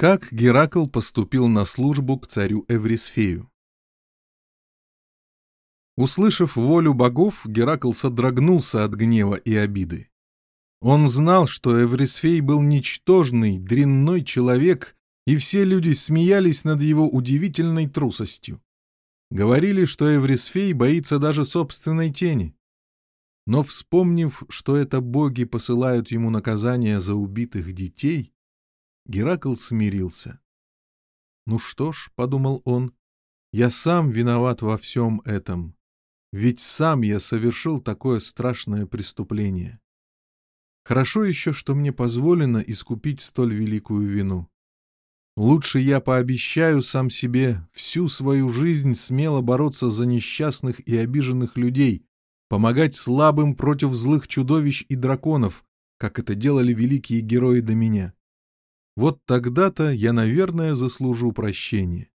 Как Геракл поступил на службу к царю Эврисфею? Услышав волю богов, Геракл содрогнулся от гнева и обиды. Он знал, что Эврисфей был ничтожный, дрянной человек, и все люди смеялись над его удивительной трусостью. Говорили, что Эврисфей боится даже собственной тени. Но вспомнив, что это боги посылают ему наказание за убитых детей, Геракл смирился. «Ну что ж», — подумал он, — «я сам виноват во всем этом, ведь сам я совершил такое страшное преступление. Хорошо еще, что мне позволено искупить столь великую вину. Лучше я пообещаю сам себе всю свою жизнь смело бороться за несчастных и обиженных людей, помогать слабым против злых чудовищ и драконов, как это делали великие герои до меня». Вот тогда-то я, наверное, заслужу прощения.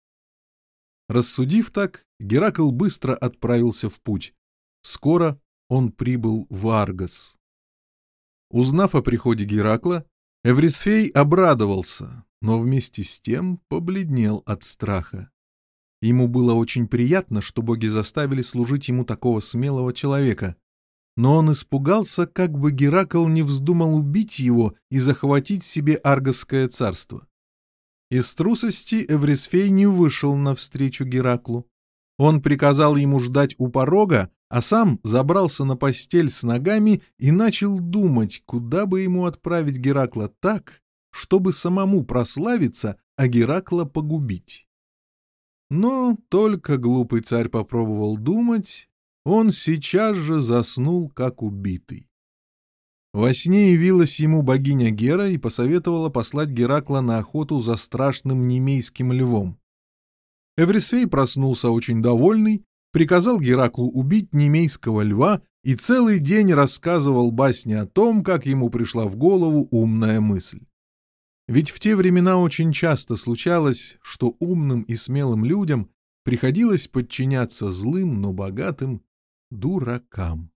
Рассудив так, Геракл быстро отправился в путь. Скоро он прибыл в Аргос. Узнав о приходе Геракла, Эврисфей обрадовался, но вместе с тем побледнел от страха. Ему было очень приятно, что боги заставили служить ему такого смелого человека, но он испугался, как бы Геракл не вздумал убить его и захватить себе Аргосское царство. Из трусости Эврисфей не вышел навстречу Гераклу. Он приказал ему ждать у порога, а сам забрался на постель с ногами и начал думать, куда бы ему отправить Геракла так, чтобы самому прославиться, а Геракла погубить. Но только глупый царь попробовал думать, он сейчас же заснул, как убитый. Во сне явилась ему богиня Гера и посоветовала послать Геракла на охоту за страшным немейским львом. Эврисфей проснулся очень довольный, приказал Гераклу убить немейского льва и целый день рассказывал басни о том, как ему пришла в голову умная мысль. Ведь в те времена очень часто случалось, что умным и смелым людям приходилось подчиняться злым, но богатым дуракам.